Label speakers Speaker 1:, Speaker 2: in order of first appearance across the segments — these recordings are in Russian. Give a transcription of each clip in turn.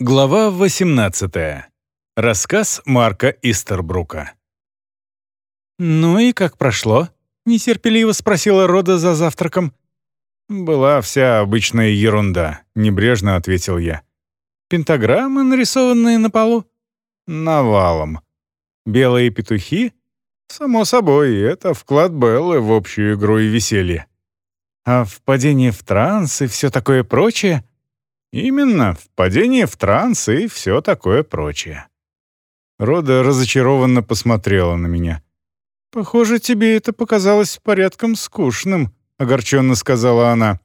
Speaker 1: Глава 18. Рассказ Марка Истербрука.
Speaker 2: «Ну и как прошло?» — нетерпеливо спросила Рода за завтраком.
Speaker 1: «Была вся обычная ерунда», — небрежно ответил я.
Speaker 2: «Пентаграммы, нарисованные на полу?»
Speaker 1: «Навалом. Белые петухи?» «Само собой, это вклад Беллы в общую игру и веселье».
Speaker 2: «А впадение в транс и все такое прочее?»
Speaker 1: Именно, впадение в транс и все такое прочее. Рода разочарованно посмотрела на меня.
Speaker 2: «Похоже, тебе это показалось порядком скучным», — огорченно сказала она.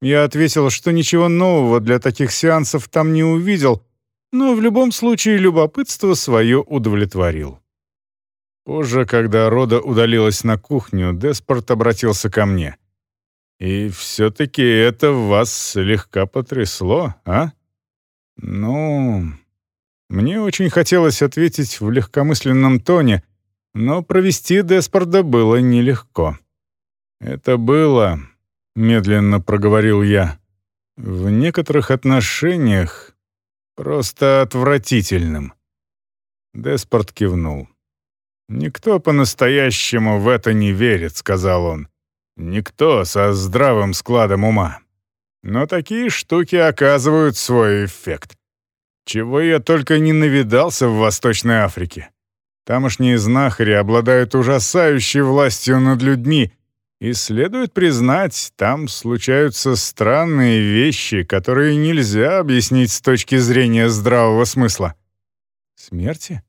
Speaker 1: Я ответил, что ничего нового для таких сеансов там не увидел, но в любом случае любопытство свое удовлетворил. Позже, когда Рода удалилась на кухню, Деспорт обратился ко мне. И все-таки это вас слегка потрясло, а? Ну, мне очень хотелось ответить в легкомысленном тоне, но провести Деспорда было нелегко. Это было, медленно проговорил я, в некоторых отношениях просто отвратительным. Деспорт кивнул. «Никто по-настоящему в это не верит», — сказал он. Никто со здравым складом ума. Но такие штуки оказывают свой эффект. Чего я только не навидался в Восточной Африке. Тамошние знахари обладают ужасающей властью над людьми, и следует признать, там случаются странные вещи, которые нельзя объяснить с точки зрения здравого смысла.
Speaker 2: Смерти?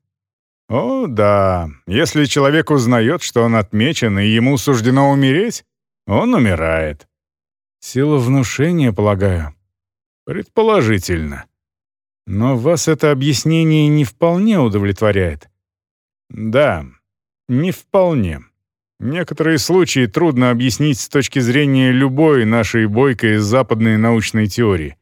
Speaker 1: О, да. Если человек узнает, что он отмечен, и ему суждено умереть, он умирает.
Speaker 2: Сила внушения, полагаю.
Speaker 1: Предположительно.
Speaker 2: Но вас это объяснение не вполне удовлетворяет.
Speaker 1: Да, не вполне. Некоторые случаи трудно объяснить с точки зрения любой нашей бойкой западной научной теории.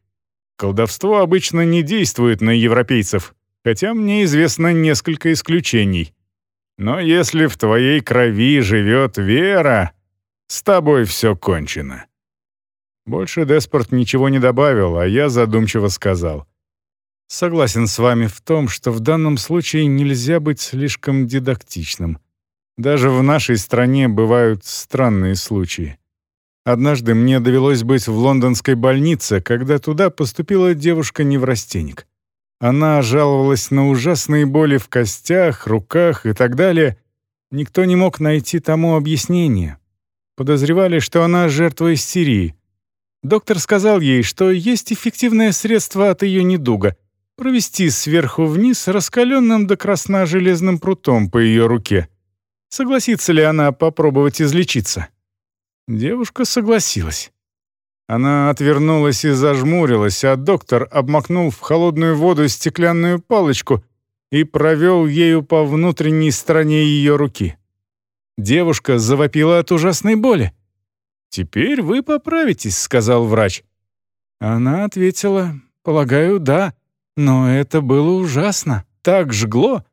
Speaker 1: Колдовство обычно не действует на европейцев, хотя мне известно несколько исключений. Но если в твоей крови живет вера, с тобой все кончено». Больше Деспорт ничего не добавил, а я задумчиво сказал.
Speaker 2: «Согласен с вами в том, что в данном случае нельзя быть слишком дидактичным. Даже в нашей стране бывают странные случаи. Однажды мне довелось быть в лондонской больнице, когда туда поступила девушка-неврастенник. Она жаловалась на ужасные боли в костях, руках и так далее. Никто не мог найти тому объяснение, Подозревали, что она жертва истерии. Доктор сказал ей, что есть эффективное средство от ее недуга — провести сверху вниз раскаленным до красна железным прутом по ее руке. Согласится ли она попробовать излечиться? Девушка согласилась. Она отвернулась и зажмурилась, а доктор обмакнул в холодную воду стеклянную палочку и провел ею по внутренней стороне ее руки. Девушка завопила от ужасной боли. «Теперь вы поправитесь», — сказал врач. Она ответила, «Полагаю, да, но это было ужасно, так жгло».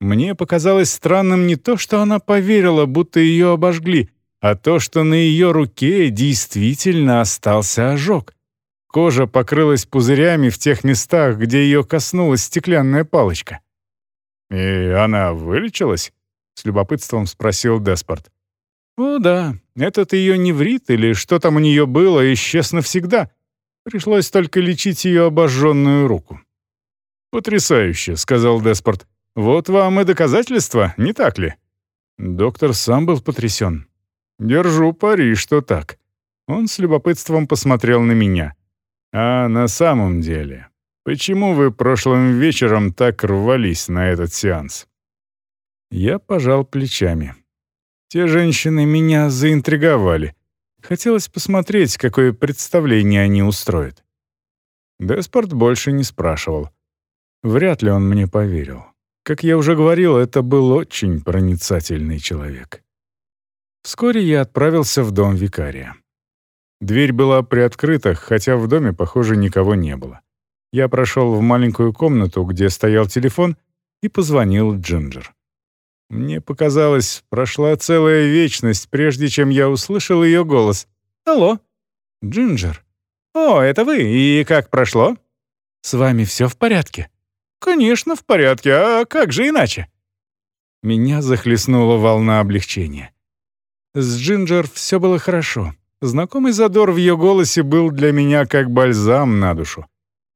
Speaker 2: Мне показалось странным не то, что она поверила, будто ее обожгли, а то, что на ее руке действительно остался ожог. Кожа покрылась пузырями в тех местах, где ее коснулась стеклянная палочка. «И она вылечилась?» — с любопытством спросил Деспорт. «О, да, этот ее неврит или что там у нее было, исчез навсегда. Пришлось только лечить ее обожженную руку». «Потрясающе», — сказал Деспорт. «Вот вам и доказательства, не так ли?» Доктор сам был потрясен. «Держу пари, что так». Он с любопытством посмотрел на меня. «А на самом деле, почему вы прошлым вечером так рвались на этот сеанс?» Я пожал плечами. Те женщины меня заинтриговали. Хотелось посмотреть, какое представление они устроят. Деспорт больше не спрашивал. Вряд ли он мне поверил. Как я уже говорил, это был очень проницательный человек. Вскоре я отправился в дом викария. Дверь была приоткрыта, хотя в доме, похоже, никого не было. Я прошел в маленькую комнату, где стоял телефон, и позвонил Джинджер. Мне показалось, прошла целая вечность, прежде чем я услышал ее голос. «Алло, Джинджер». «О, это вы, и как прошло?» «С вами все в порядке?»
Speaker 1: «Конечно, в порядке. А как же иначе?»
Speaker 2: Меня захлестнула волна облегчения. С Джинджер все было хорошо. Знакомый задор в ее голосе был для меня как бальзам на душу.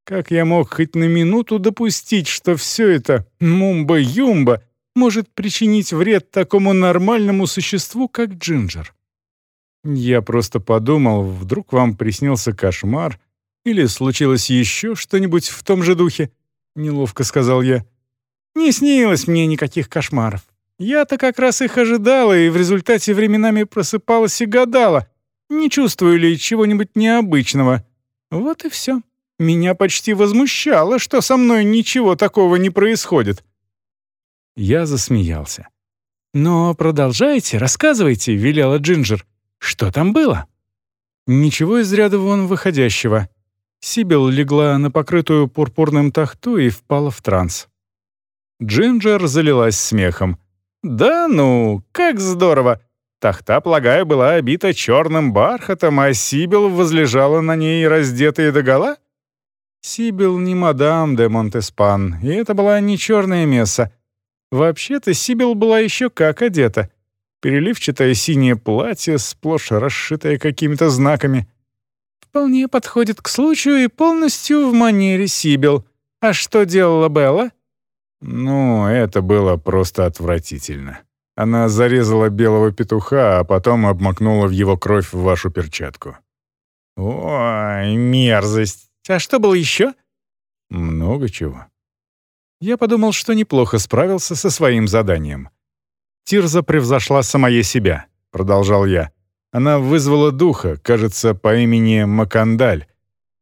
Speaker 2: Как я мог хоть на минуту допустить, что все это мумба-юмба может причинить вред такому нормальному существу, как Джинджер? Я просто подумал, вдруг вам приснился кошмар или случилось еще что-нибудь в том же духе, неловко сказал я. Не снилось мне никаких кошмаров. Я-то как раз их ожидала и в результате временами просыпалась и гадала, не чувствую ли чего-нибудь необычного. Вот и все. Меня почти возмущало, что со мной ничего такого не происходит. Я засмеялся. «Но продолжайте, рассказывайте», — велела Джинджер. «Что там было?» Ничего из ряда вон выходящего. Сибил легла на покрытую пурпурным тахту и впала в транс. Джинджер залилась смехом. «Да ну, как здорово! Тахта, полагаю, была обита черным бархатом, а Сибил возлежала на ней раздетая догола?» Сибил не мадам де Монтеспан, и это была не черная месса. Вообще-то Сибил была еще как одета. Переливчатое синее платье, сплошь расшитое какими-то знаками. Вполне подходит к случаю и полностью в манере Сибил. А что делала Белла? Ну, это было просто отвратительно. Она зарезала белого петуха, а потом обмакнула в его кровь в вашу перчатку. Ой, мерзость. А что было еще? Много чего. Я подумал, что неплохо справился со своим заданием. Тирза превзошла самое себя, продолжал я. Она вызвала духа, кажется, по имени Макандаль.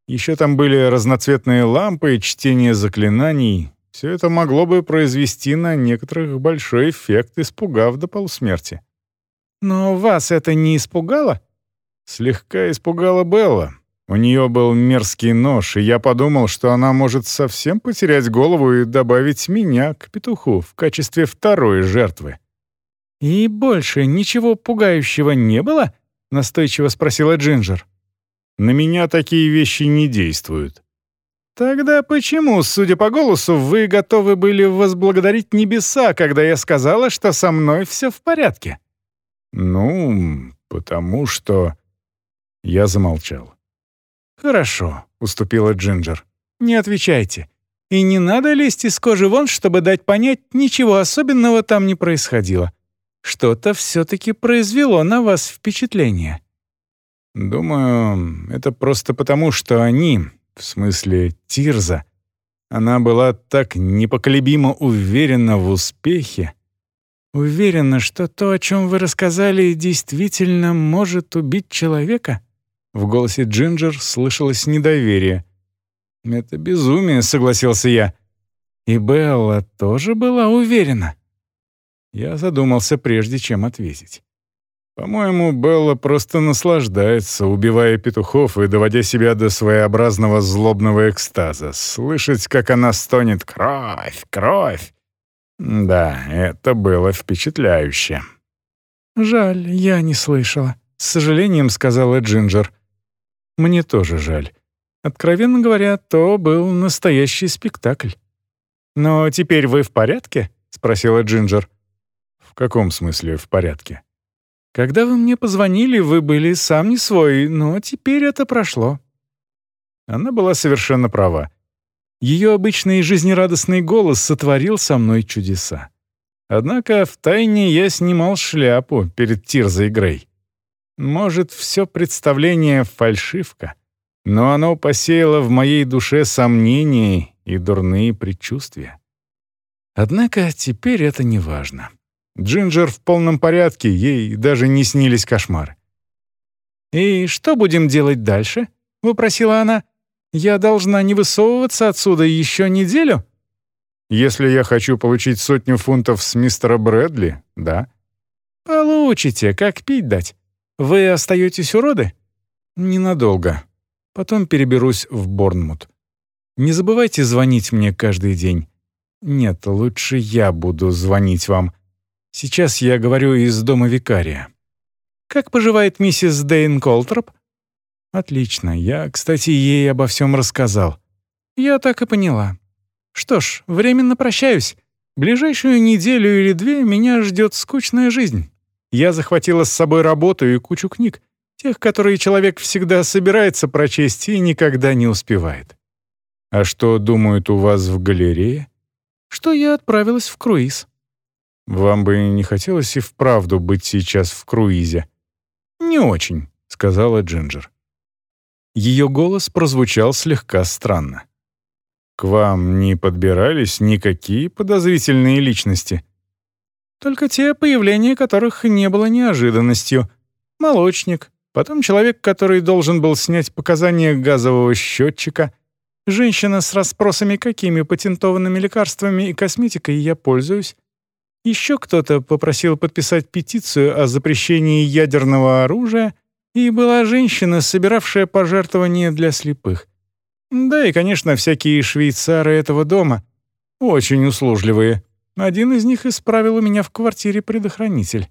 Speaker 2: Еще там были разноцветные лампы, чтение заклинаний. Все это могло бы произвести на некоторых большой эффект, испугав до полусмерти. «Но вас это не испугало?» Слегка испугала Белла, у нее был мерзкий нож, и я подумал, что она может совсем потерять голову и добавить меня к петуху в качестве второй жертвы. «И больше ничего пугающего не было?» — настойчиво спросила Джинджер. «На меня такие вещи не действуют». «Тогда почему, судя по голосу, вы готовы были возблагодарить небеса, когда я сказала, что со мной все в порядке?» «Ну, потому что...» Я замолчал. «Хорошо», — уступила Джинджер. «Не отвечайте. И не надо лезть из кожи вон, чтобы дать понять, ничего особенного там не происходило. Что-то все-таки произвело на вас впечатление». «Думаю, это просто потому, что они, в смысле Тирза, она была так непоколебимо уверена в успехе, уверена, что то, о чем вы рассказали, действительно может убить человека?» В голосе Джинджер слышалось недоверие. «Это безумие», — согласился я. «И Белла тоже была уверена?» Я задумался, прежде чем ответить. По-моему, Белла просто наслаждается, убивая петухов и доводя себя до своеобразного злобного экстаза. Слышать, как она стонет «Кровь! Кровь!» Да, это было впечатляюще. «Жаль, я не слышала», — с сожалением сказала Джинджер. Мне тоже жаль. Откровенно говоря, то был настоящий спектакль. «Но теперь вы в порядке?» — спросила Джинджер. «В каком смысле в порядке?» «Когда вы мне позвонили, вы были сам не свой, но теперь это прошло». Она была совершенно права. Ее обычный жизнерадостный голос сотворил со мной чудеса. Однако втайне я снимал шляпу перед Тирзой Грей. Может, все представление — фальшивка, но оно посеяло в моей душе сомнения и дурные предчувствия. Однако теперь это не важно. Джинджер в полном порядке, ей даже не снились кошмары. «И что будем делать дальше?» — вопросила она. «Я должна не высовываться отсюда еще неделю?» «Если я хочу получить сотню фунтов с мистера Брэдли, да». «Получите, как пить дать. «Вы остаетесь у роды?» «Ненадолго. Потом переберусь в Борнмут. Не забывайте звонить мне каждый день. Нет, лучше я буду звонить вам. Сейчас я говорю из дома викария». «Как поживает миссис Дейн Колтроп?» «Отлично. Я, кстати, ей обо всем рассказал. «Я так и поняла. Что ж, временно прощаюсь. Ближайшую неделю или две меня ждет скучная жизнь. Я захватила с собой работу и кучу книг, тех, которые человек всегда собирается прочесть и никогда не успевает. А что думают у вас в галерее? Что я отправилась в круиз. Вам бы не хотелось и вправду быть сейчас в круизе? Не очень, сказала Джинджер. Ее голос прозвучал слегка странно. К вам не подбирались никакие подозрительные личности? Только те, появления которых не было неожиданностью. Молочник, потом человек, который должен был снять показания газового счетчика, женщина с расспросами, какими патентованными лекарствами и косметикой я пользуюсь. Еще кто-то попросил подписать петицию о запрещении ядерного оружия, и была женщина, собиравшая пожертвования для слепых. Да и, конечно, всякие швейцары этого дома. Очень услужливые. Один из них исправил у меня в квартире предохранитель.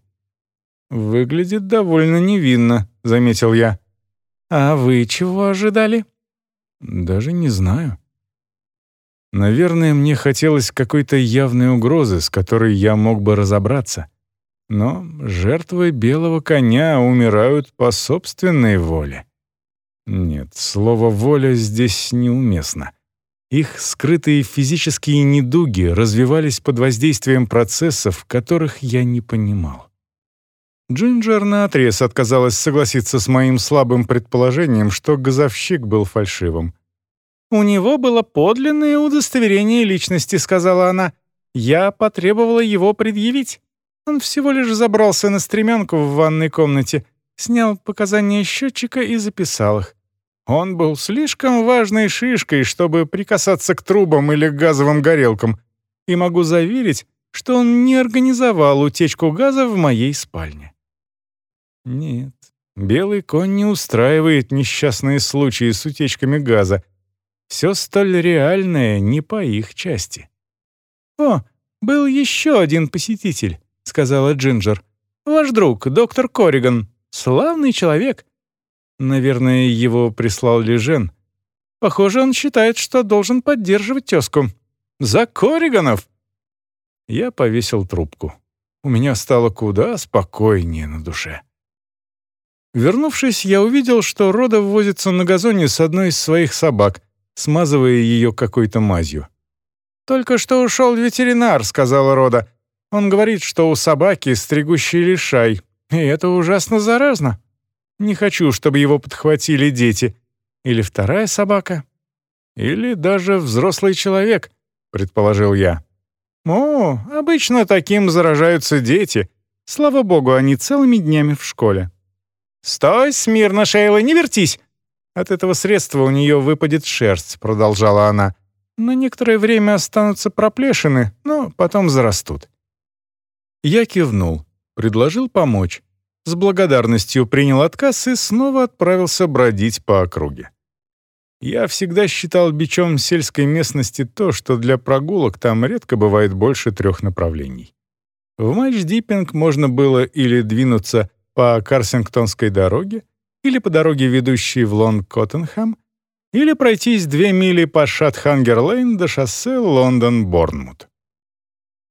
Speaker 2: «Выглядит довольно невинно», — заметил я. «А вы чего ожидали?» «Даже не знаю». Наверное, мне хотелось какой-то явной угрозы, с которой я мог бы разобраться. Но жертвы белого коня умирают по собственной воле. Нет, слово «воля» здесь неуместно. Их скрытые физические недуги развивались под воздействием процессов, которых я не понимал. Джинджер наотрез отказалась согласиться с моим слабым предположением, что газовщик был фальшивым. «У него было подлинное удостоверение личности», — сказала она. «Я потребовала его предъявить. Он всего лишь забрался на стремянку в ванной комнате, снял показания счетчика и записал их. Он был слишком важной шишкой, чтобы прикасаться к трубам или газовым горелкам, и могу заверить, что он не организовал утечку газа в моей спальне. Нет, белый конь не устраивает несчастные случаи с утечками газа. Все столь реальное не по их части. «О, был еще один посетитель», — сказала Джинджер. «Ваш друг, доктор Корриган. Славный человек. Наверное, его прислал Лежен. Похоже, он считает, что должен поддерживать тезку. За Корриганов!» Я повесил трубку. У меня стало куда спокойнее на душе. Вернувшись, я увидел, что Рода возится на газоне с одной из своих собак, смазывая ее какой-то мазью. «Только что ушел ветеринар», — сказала Рода. «Он говорит, что у собаки стригущий лишай, и это ужасно заразно». Не хочу, чтобы его подхватили дети. Или вторая собака. Или даже взрослый человек, предположил я. О, обычно таким заражаются дети. Слава богу, они целыми днями в школе. «Стой смирно, Шейла, не вертись!» «От этого средства у нее выпадет шерсть», — продолжала она. «На некоторое время останутся проплешины, но потом зарастут». Я кивнул, предложил помочь с благодарностью принял отказ и снова отправился бродить по округе. Я всегда считал бичом сельской местности то, что для прогулок там редко бывает больше трех направлений. В Мач-Диппинг можно было или двинуться по Карсингтонской дороге, или по дороге, ведущей в Лонг-Коттенхэм, или пройтись две мили по Шатхангер-Лейн до шоссе Лондон-Борнмут.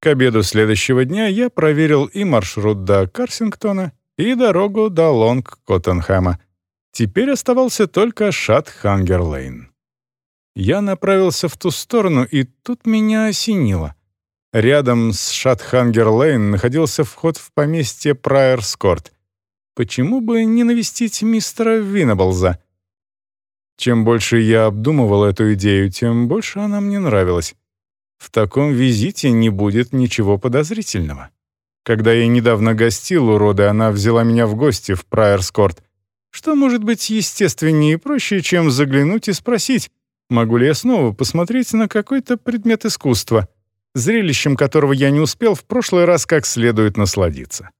Speaker 2: К обеду следующего дня я проверил и маршрут до Карсингтона, и дорогу до Лонг-Коттенхэма. Теперь оставался только Шат-Хангер-Лейн. Я направился в ту сторону, и тут меня осенило. Рядом с Шат-Хангер-Лейн находился вход в поместье Прайерскорт. Почему бы не навестить мистера Виннеблза? Чем больше я обдумывал эту идею, тем больше она мне нравилась. В таком визите не будет ничего подозрительного. Когда я недавно гостил у Роды, она взяла меня в гости в Прайерскорт. Что может быть естественнее и проще, чем заглянуть и спросить, могу ли я снова посмотреть на какой-то предмет искусства, зрелищем которого я не успел в прошлый раз как следует насладиться.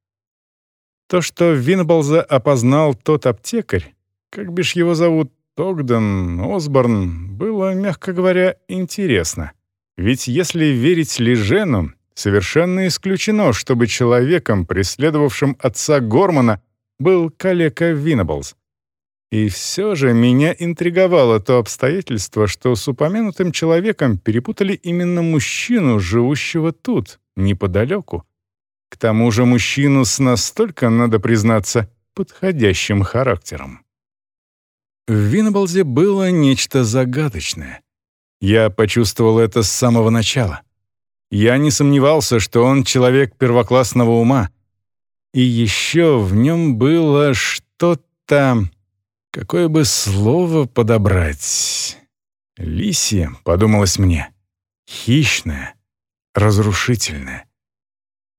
Speaker 2: То, что Винблза опознал тот аптекарь, как бишь его зовут, Тогден, Осборн, было, мягко говоря, интересно. Ведь если верить Лежену, Совершенно исключено, чтобы человеком, преследовавшим отца Гормана, был калека Виннеблс. И все же меня интриговало то обстоятельство, что с упомянутым человеком перепутали именно мужчину, живущего тут, неподалеку. К тому же мужчину с настолько, надо признаться, подходящим характером. В Виннеблзе было нечто загадочное. Я почувствовал это с самого начала. Я не сомневался, что он человек первоклассного ума. И еще в нем было что-то... Какое бы слово подобрать? Лисия, подумалось мне. Хищное, разрушительное.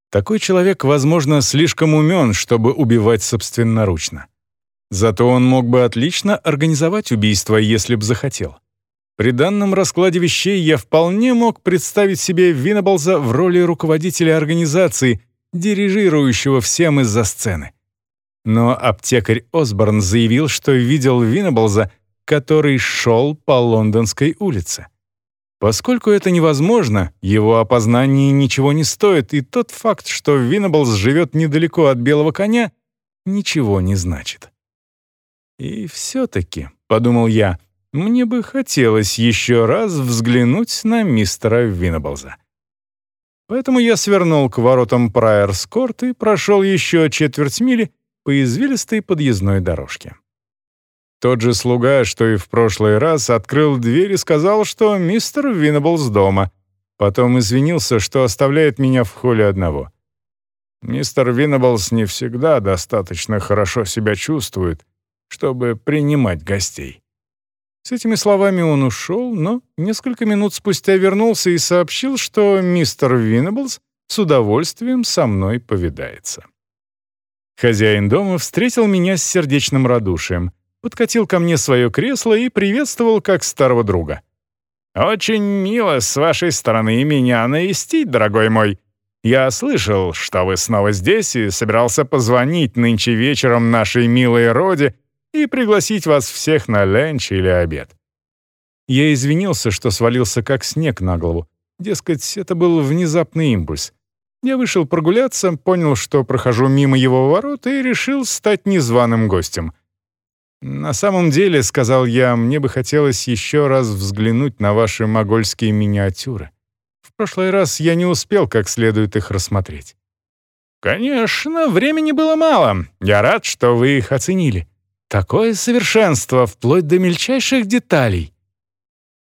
Speaker 2: Такой человек, возможно, слишком умен, чтобы убивать собственноручно. Зато он мог бы отлично организовать убийство, если б захотел. При данном раскладе вещей я вполне мог представить себе Виннеблза в роли руководителя организации, дирижирующего всем из-за сцены. Но аптекарь Осборн заявил, что видел Виннеблза, который шел по Лондонской улице. Поскольку это невозможно, его опознание ничего не стоит, и тот факт, что Виннеблс живет недалеко от белого коня, ничего не значит. «И все-таки», — подумал я, — «мне бы хотелось еще раз взглянуть на мистера Виннеблза». Поэтому я свернул к воротам Прайерс-Корт и прошел еще четверть мили по извилистой подъездной дорожке. Тот же слуга, что и в прошлый раз, открыл дверь и сказал, что мистер Виннеблс дома. Потом извинился, что оставляет меня в холле одного. Мистер Виннеблс не всегда достаточно хорошо себя чувствует, чтобы принимать гостей. С этими словами он ушел, но несколько минут спустя вернулся и сообщил, что мистер Виннеблс с удовольствием со мной повидается. Хозяин дома встретил меня с сердечным радушием — подкатил ко мне свое кресло и приветствовал как старого друга. «Очень мило с вашей стороны меня навестить, дорогой мой. Я слышал, что вы снова здесь и собирался позвонить нынче вечером нашей милой Роде и пригласить вас всех на ленч или обед». Я извинился, что свалился как снег на голову. Дескать, это был внезапный импульс. Я вышел прогуляться, понял, что прохожу мимо его ворот и решил стать незваным гостем — «На самом деле, — сказал я, — мне бы хотелось еще раз взглянуть на ваши могольские миниатюры. В прошлый раз я не успел как следует их рассмотреть». «Конечно, времени было мало. Я рад, что вы их оценили. Такое совершенство, вплоть до мельчайших деталей».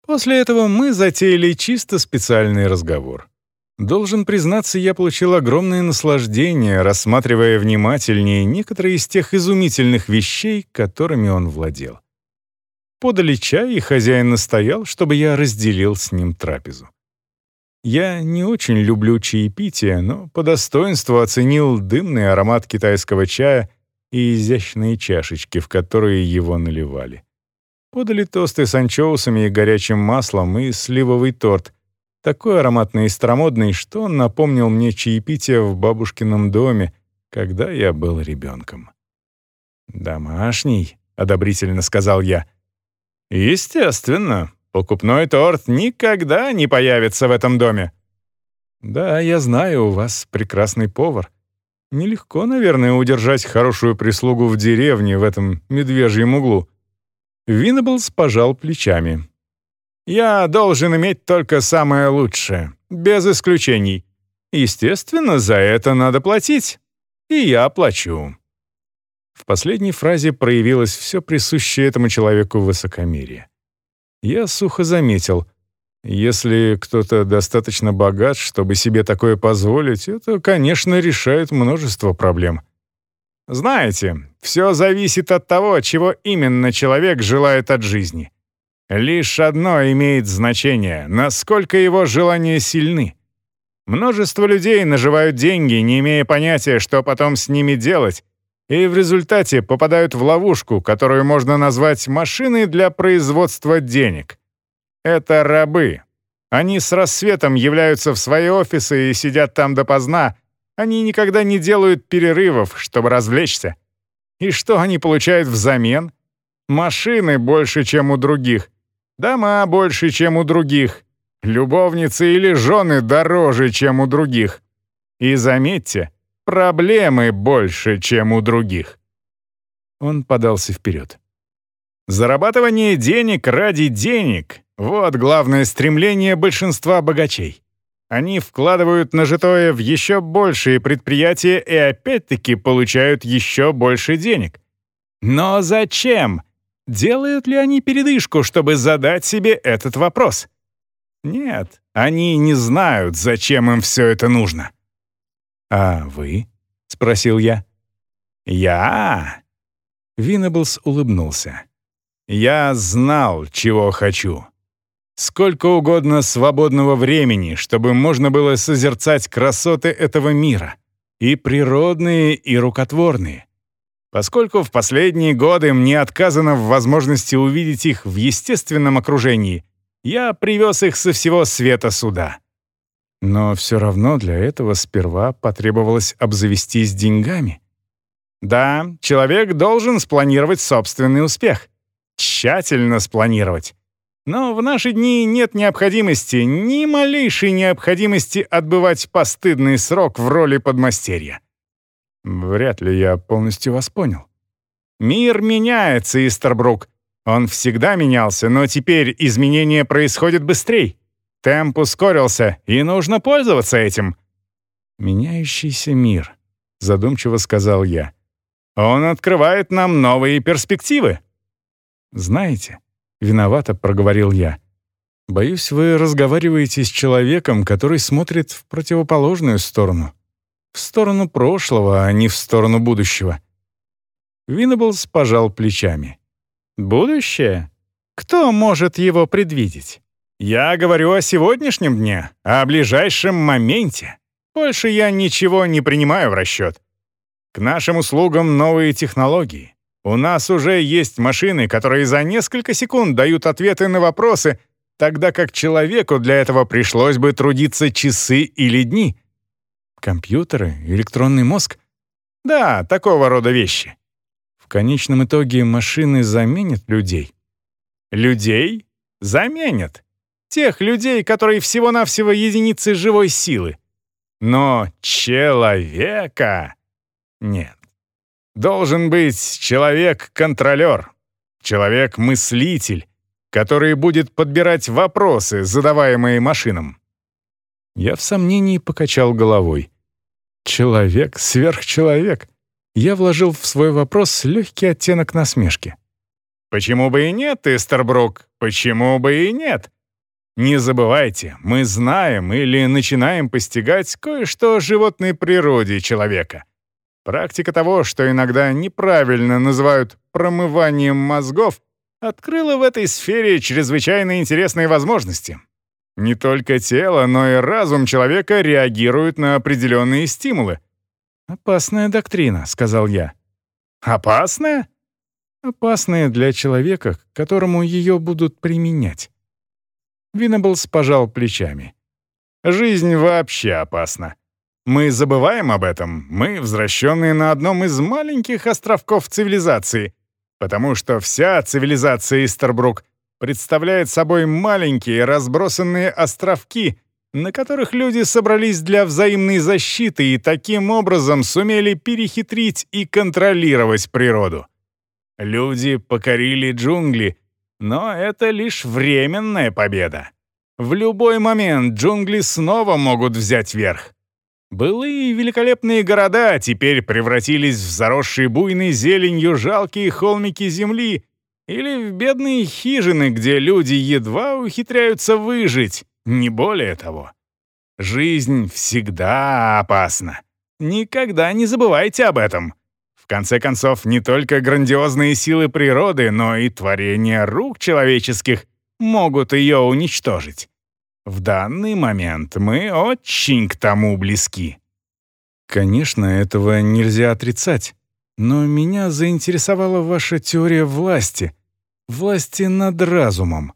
Speaker 2: После этого мы затеяли чисто специальный разговор. Должен признаться, я получил огромное наслаждение, рассматривая внимательнее некоторые из тех изумительных вещей, которыми он владел. Подали чай, и хозяин настоял, чтобы я разделил с ним трапезу. Я не очень люблю чаепитие, но по достоинству оценил дымный аромат китайского чая и изящные чашечки, в которые его наливали. Подали тосты с анчоусами и горячим маслом и сливовый торт, такой ароматный и старомодный, что он напомнил мне чаепитие в бабушкином доме, когда я был ребенком. «Домашний», — одобрительно сказал я. «Естественно, покупной торт никогда не появится в этом доме». «Да, я знаю, у вас прекрасный повар. Нелегко, наверное, удержать хорошую прислугу в деревне в этом медвежьем углу». Виннеблс пожал плечами. Я должен иметь только самое лучшее, без исключений. Естественно, за это надо платить. И я плачу». В последней фразе проявилось все присущее этому человеку высокомерие. Я сухо заметил, если кто-то достаточно богат, чтобы себе такое позволить, это, конечно, решает множество проблем. Знаете, все зависит от того, чего именно человек желает от жизни. Лишь одно имеет значение — насколько его желания сильны. Множество людей наживают деньги, не имея понятия, что потом с ними делать, и в результате попадают в ловушку, которую можно назвать машиной для производства денег. Это рабы. Они с рассветом являются в свои офисы и сидят там допоздна. Они никогда не делают перерывов, чтобы развлечься. И что они получают взамен? Машины больше, чем у других. Дома больше, чем у других. Любовницы или жены дороже, чем у других. И заметьте, проблемы больше, чем у других. Он подался вперед.
Speaker 1: Зарабатывание денег ради денег — вот главное стремление большинства богачей. Они вкладывают нажитое в еще большие предприятия и опять-таки получают еще больше денег. Но зачем? Делают ли они передышку, чтобы задать себе этот вопрос? Нет, они не знают, зачем им все это нужно. «А вы?» — спросил я. «Я?» Виннеблс улыбнулся. «Я знал, чего хочу. Сколько угодно свободного времени, чтобы можно было созерцать красоты этого мира, и природные, и рукотворные. Поскольку в последние годы мне отказано в возможности увидеть их в естественном окружении, я привез их со всего света сюда. Но все равно для этого сперва потребовалось обзавестись деньгами. Да, человек должен спланировать собственный успех. Тщательно спланировать. Но в наши дни нет необходимости, ни малейшей необходимости отбывать постыдный срок в роли подмастерья. Вряд ли я полностью вас понял. Мир меняется, Истербрук. Он всегда менялся, но теперь изменения происходят быстрее. Темп ускорился, и нужно пользоваться этим. «Меняющийся мир», — задумчиво сказал я. «Он открывает нам новые перспективы». «Знаете, Виновато проговорил я. Боюсь, вы разговариваете с человеком, который смотрит в противоположную сторону. В сторону прошлого, а не в сторону будущего. Виннеблс пожал плечами. «Будущее? Кто может его предвидеть? Я говорю о сегодняшнем дне, о ближайшем моменте. Больше я ничего не принимаю в расчет. К нашим услугам новые технологии. У нас уже есть машины, которые за несколько секунд дают ответы на вопросы, тогда как человеку для этого пришлось бы трудиться часы или дни. Компьютеры, электронный мозг? Да, такого рода вещи. В конечном итоге машины заменят людей. Людей? Заменят. Тех людей, которые всего-навсего единицы живой силы. Но человека... Нет. Должен быть человек-контролер, человек-мыслитель, который будет подбирать вопросы, задаваемые машинам. Я в сомнении покачал головой. Человек, сверхчеловек. Я вложил в свой вопрос легкий оттенок насмешки. Почему бы и нет, Истербрук? Почему бы и нет? Не забывайте, мы знаем или начинаем постигать кое-что о животной природе человека — Практика того, что иногда неправильно называют промыванием мозгов, открыла в этой сфере чрезвычайно интересные возможности. Не только тело, но и разум человека реагируют на определенные стимулы. «Опасная доктрина», — сказал я. «Опасная?» «Опасная для человека, к которому ее будут применять». Виннеблс пожал плечами. «Жизнь вообще опасна. Мы забываем об этом, мы возвращенные на одном из маленьких островков цивилизации, потому что вся цивилизация Истербрук представляет собой маленькие разбросанные островки, на которых люди собрались для взаимной защиты и таким образом сумели перехитрить и контролировать природу. Люди покорили джунгли, но это лишь временная победа. В любой момент джунгли снова могут взять верх. Былые великолепные города теперь превратились в заросшие буйной зеленью жалкие холмики земли или в бедные хижины, где люди едва ухитряются выжить, не более того. Жизнь всегда опасна. Никогда не забывайте об этом. В конце концов, не только грандиозные силы природы, но и творения рук человеческих могут ее уничтожить. В данный момент мы очень к тому близки. Конечно, этого нельзя отрицать. Но меня заинтересовала ваша теория власти. Власти над разумом.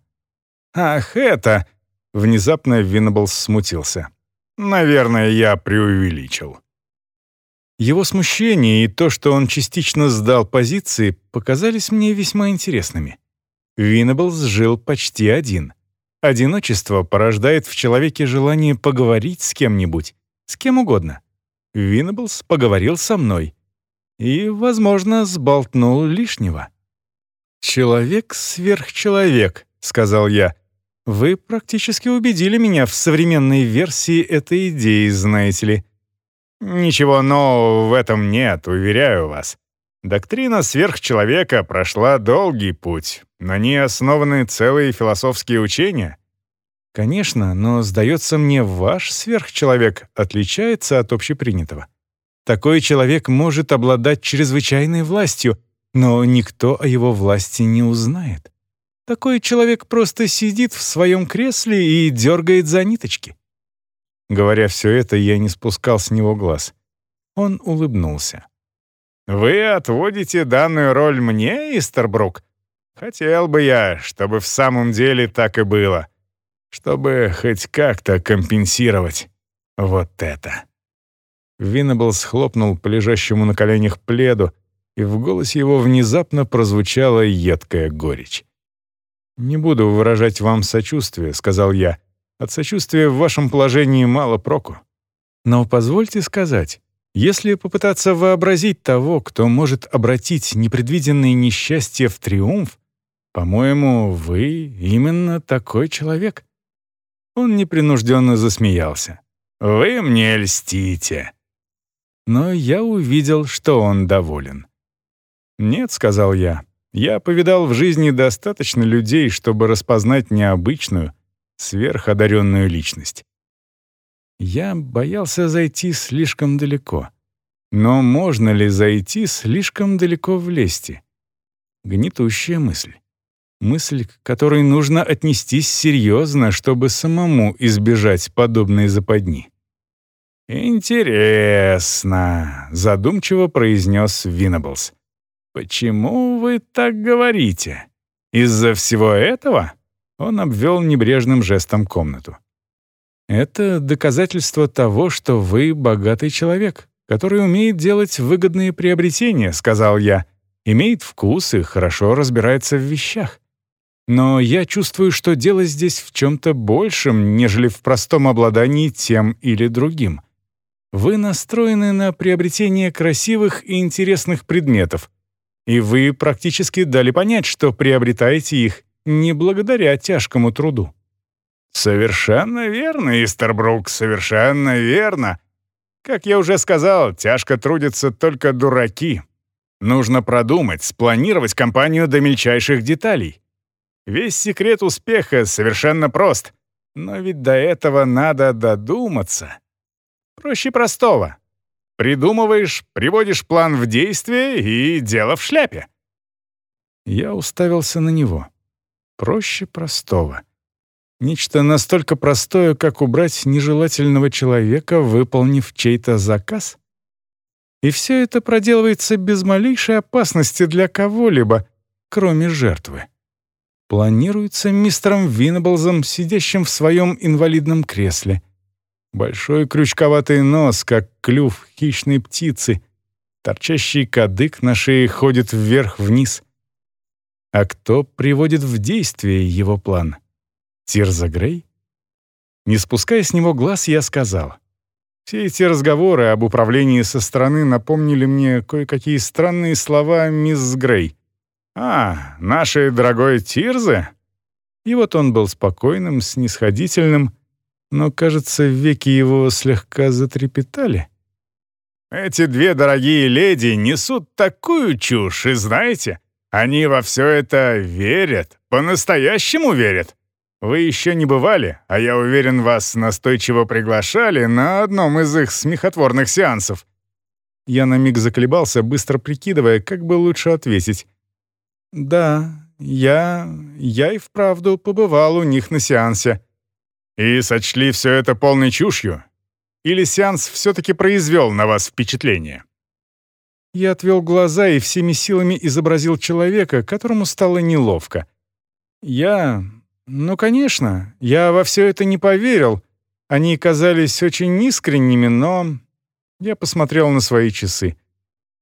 Speaker 1: Ах, это... Внезапно Виннеблс смутился. Наверное, я преувеличил. Его смущение и то, что он частично сдал позиции, показались мне весьма интересными. Виннеблс жил почти один — Одиночество порождает в человеке желание поговорить с кем-нибудь, с кем угодно. Виннеблс поговорил со мной и, возможно, сболтнул лишнего.
Speaker 2: «Человек-сверхчеловек», — сказал я. «Вы практически убедили меня в современной версии этой идеи, знаете ли».
Speaker 1: «Ничего нового в этом нет, уверяю вас. Доктрина сверхчеловека прошла долгий путь. На ней основаны целые философские учения».
Speaker 2: «Конечно, но, сдается мне, ваш сверхчеловек отличается от общепринятого. Такой человек может обладать чрезвычайной властью — но никто о его власти не узнает. Такой человек просто сидит в своем кресле и дергает за ниточки. Говоря все это, я не спускал с него глаз. Он улыбнулся.
Speaker 1: «Вы отводите данную роль мне, Истербрук? Хотел бы я, чтобы в самом деле так и было. Чтобы хоть как-то компенсировать вот это».
Speaker 2: Виннебл схлопнул по лежащему на коленях пледу, и в голосе его внезапно прозвучала едкая горечь. «Не буду выражать вам сочувствие», — сказал я. «От сочувствия в вашем положении мало проку. Но позвольте сказать, если попытаться вообразить того, кто может обратить непредвиденные несчастья в триумф, по-моему, вы именно такой человек». Он непринужденно засмеялся.
Speaker 1: «Вы мне льстите».
Speaker 2: Но я увидел, что он доволен. «Нет», — сказал я, — «я повидал в жизни достаточно людей, чтобы распознать необычную, сверходаренную личность». Я боялся зайти слишком далеко. Но можно ли зайти слишком далеко в лести? Гнетущая мысль. Мысль, к которой нужно отнестись серьезно, чтобы самому избежать подобной западни.
Speaker 1: «Интересно», — задумчиво произнес Виннаблс. «Почему вы так говорите? Из-за всего этого?» Он обвел небрежным жестом комнату.
Speaker 2: «Это доказательство того, что вы богатый человек, который умеет делать выгодные приобретения», — сказал я, «имеет вкус и хорошо разбирается в вещах. Но я чувствую, что дело здесь в чем-то большем, нежели в простом обладании тем или другим. Вы настроены на приобретение красивых и интересных предметов, и вы практически дали понять, что приобретаете их не благодаря тяжкому труду.
Speaker 1: «Совершенно верно, Истербрук, совершенно верно. Как я уже сказал, тяжко трудятся только дураки. Нужно продумать, спланировать компанию до мельчайших деталей. Весь секрет успеха совершенно прост, но ведь до этого надо додуматься. Проще простого. Придумываешь, приводишь план в действие и дело в шляпе.
Speaker 2: Я уставился на него. Проще простого. Нечто настолько простое, как убрать нежелательного человека, выполнив чей-то заказ? И все это проделывается без малейшей опасности для кого-либо, кроме жертвы. Планируется мистером Виннеблзом, сидящим в своем инвалидном кресле — Большой крючковатый нос, как клюв хищной птицы. Торчащий кадык на шее ходит вверх-вниз. А кто приводит в действие его план? Тирза Грей? Не спуская с него глаз, я сказал. Все эти разговоры об управлении со стороны напомнили мне кое-какие странные слова мисс Грей. «А, нашей дорогой Тирзы?» И вот он был спокойным, снисходительным, но, кажется, веки его слегка затрепетали.
Speaker 1: «Эти две дорогие леди несут такую чушь, и знаете, они во все это верят, по-настоящему верят. Вы еще не бывали, а я уверен, вас настойчиво приглашали на одном из их смехотворных сеансов».
Speaker 2: Я на миг заколебался, быстро прикидывая, как бы лучше ответить. «Да, я... я и вправду побывал у них на сеансе».
Speaker 1: И сочли все это полной чушью? Или сеанс все-таки произвел на вас впечатление?
Speaker 2: Я отвел глаза и всеми силами изобразил человека, которому стало неловко. Я... Ну, конечно, я во все это не поверил. Они казались очень искренними, но... Я посмотрел на свои часы.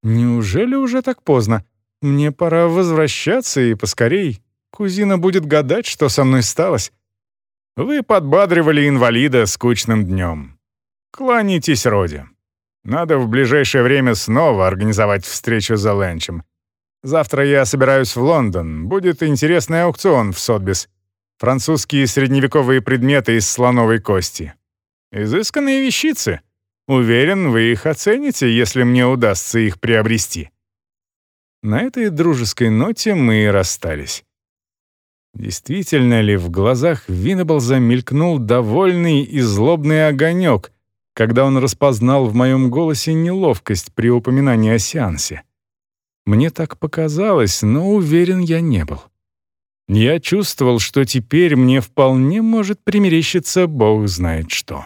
Speaker 2: Неужели уже так поздно? Мне пора возвращаться и поскорей. Кузина будет гадать, что со мной сталось.
Speaker 1: Вы подбадривали инвалида скучным днем. Кланяйтесь Роде. Надо в ближайшее время снова организовать встречу за ленчем. Завтра я собираюсь в Лондон. Будет интересный аукцион в Сотбис. Французские средневековые предметы из слоновой кости. Изысканные вещицы. Уверен, вы их оцените, если мне удастся их приобрести». На этой дружеской ноте мы и расстались. Действительно ли в глазах Виннеблза мелькнул довольный и злобный огонек, когда он распознал в моем голосе неловкость при упоминании о сеансе? Мне так показалось, но уверен я не был. Я чувствовал, что теперь мне вполне может примерещиться бог знает что.